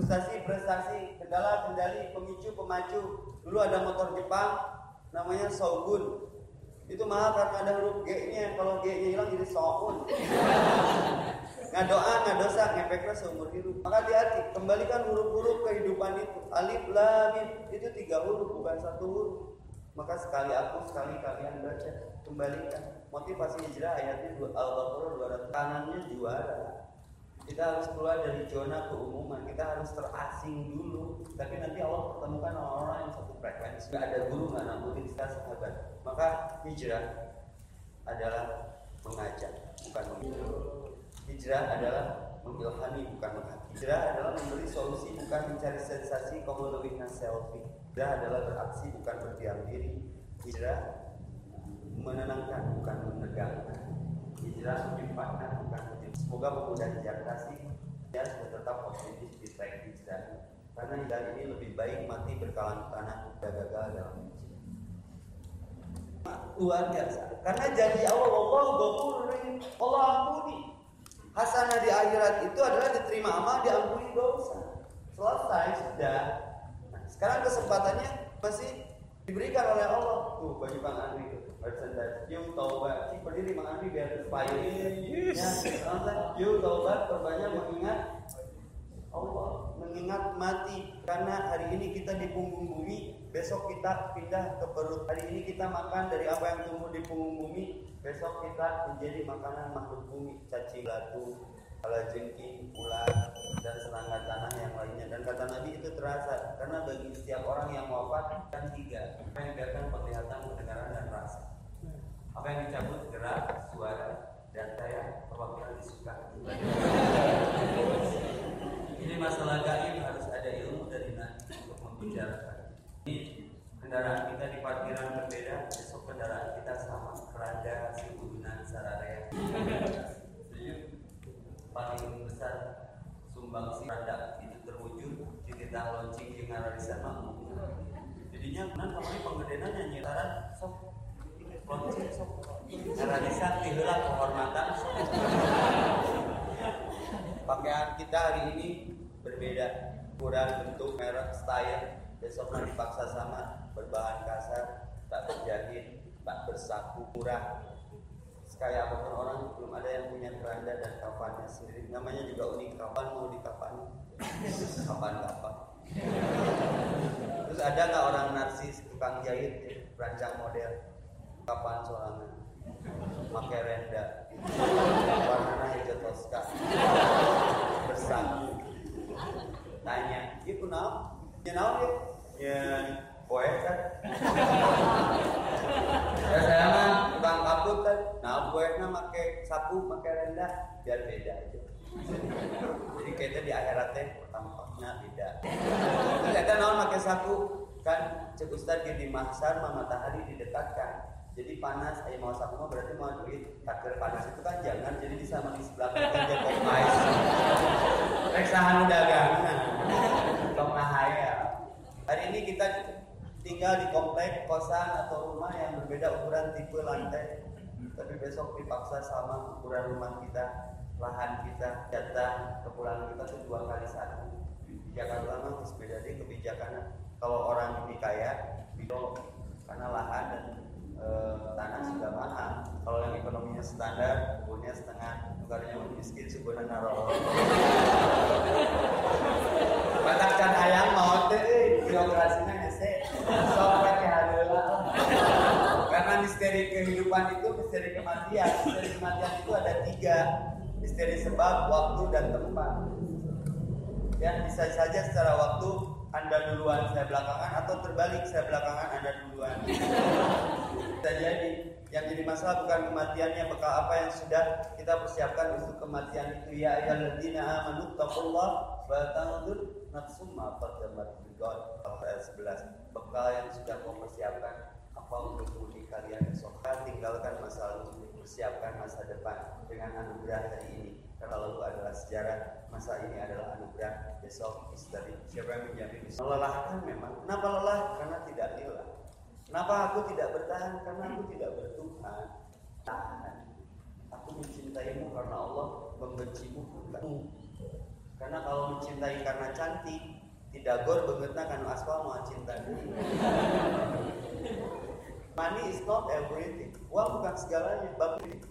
frustasi, prestasi, kendala, kendali, pemicu, pemacu. Dulu ada motor Jepang namanya Shogun. Itu mahal karena ada huruf G-nya. Kalau G-nya hilang jadi Shogun. Nggak doa, nggak dosa, ngepeknya seumur hidup. Maka hati-hati, kembalikan huruf-huruf kehidupan itu. Alif, lam. Itu tiga huruf, bukan satu huruf. Maka sekali aku, sekali kalian baca, kembalikan. Motivasi hijrah ayatnya dua Al-Baqarah 200. Kanannya juara. Kita harus keluar dari zona keumuman. Kita harus terasing dulu. Tapi nanti Allah pertemukan orang-orang yang satu frekuensi. Gak ada guru, nggak nambutin kita sahabat. Maka hijrah adalah mengajak, bukan menghijrah. Hijrah adalah mengilhami, bukan menghakimi. Hijrah adalah memberi solusi, bukan mencari sensasi, komodowina selfie. Hijrah adalah beraksi, bukan berdiam diri. Hijrah menenangkan, bukan menegangkan. Hijrah menyempatkan, bukan menjadi. Semoga pemuda hijrah kasih ya sudah tetap positif di track hijrah. Karena hijrah ini lebih baik mati berkalang tanah dan gagal dalam hijrah. Luar biasa. Karena janji Allah, Allah rahim. Allah ampuni. Hasanah di akhirat itu adalah diterima amal, diampuni dosa. Selesai sudah. Nah, sekarang kesempatannya masih diberikan oleh Allah. Tuh baju Bang Andri merchandise. Yuk taubat. Si berdiri Bang Andri biar inspire. Ya, langsung. Yuk taubat perbanyak mengingat Allah mengingat mati karena hari ini kita di punggung bumi besok kita pindah ke perut hari ini kita makan dari apa yang tumbuh di punggung bumi besok kita menjadi makanan makhluk bumi cacing batu kalajengking ular dan serangga tanah yang lainnya dan kata Nabi itu terasa karena bagi setiap orang yang wafat kan tiga apa yang dibiarkan penglihatan pendengaran dan rasa apa yang dicabut gerak suara dan saya perwakilan disuka ini masalah gaib harus ada ilmu dari Nabi untuk membicarakan. Ini kendaraan kita di parkiran berbeda, besok kendaraan kita sama. Keranda, Sibunan, Sararea. Paling besar sumbangsi rada itu terwujud di kita launching di Ngararisan makmum. Jadinya nan kemarin penggedenan nyanyi taran sok launching sok. Ngararisan tiheula kehormatan. Pakaian kita hari ini berbeda. Ukuran bentuk merek style. Besok dipaksa sama berbahan kasar tak berjahit tak bersaku murah sekaya apa pun orang belum ada yang punya keranda dan kafannya sendiri. Namanya juga unik kapan mau dikapan kapan? Kapan terus ada nggak orang narsis tukang jahit rancang model? Kapan sorangan pakai renda. Warna hijau toska bersama tanya itu kenal ya kenal ya ya. Poet kan pakai sapu pakai renda biar beda aja. Jadi kayaknya di akhiratnya tampaknya beda. Ada naon pakai sapu. Kan cek ustad di mahsar matahari didekatkan. Jadi panas ayo mau sapu mah berarti mau duit. Takdir panas itu kan jangan jadi bisa di sebelah kan jepok mais reksahan dagangan. Tong nahaya hari ini kita tinggal di komplek kosan atau rumah yang berbeda ukuran tipe lantai tapi besok dipaksa sama ukuran rumah kita lahan kita jatah kepulangan kita tuh dua kali satu Jakarta mah terus beda deh kebijakan kalau orang ini kaya itu karena lahan dan e, tanah sudah mahal. Kalau yang ekonominya standar, kebunnya setengah, negaranya miskin sebenarnya naro. Katakan ayam mau teh, birokrasinya ngese, pakai hadeula. Karena misteri kehidupan itu misteri kematian. Misteri kematian itu ada tiga, misteri sebab, waktu, dan tempat. Ya bisa saja secara waktu anda duluan, saya belakangan atau terbalik saya belakangan, Anda duluan. Bisa jadi yang jadi masalah bukan kematiannya, bekal apa yang sudah kita persiapkan untuk kematian itu ya ayyuhalladzina amanu taqullah wa tanzur nafsum ma qaddamat lighad. Ayat 11. Bekal yang sudah kau persiapkan apa untuk mudik kalian besok. Tinggalkan masa lalu, persiapkan masa depan dengan anugerah hari ini. Karena lalu adalah sejarah, masa ini adalah anugerah, besok istri. Siapa yang menjamin melelahkan memang. Kenapa lelah? Karena tidak lillah. Kenapa aku tidak bertahan? Karena aku tidak bertuhan. Tahan. Aku mencintaimu karena Allah membencimu. Karena kalau mencintai karena cantik, tidak gor bengetna kan aspal mau cinta. Money is not everything. Uang bukan segalanya. Bagus.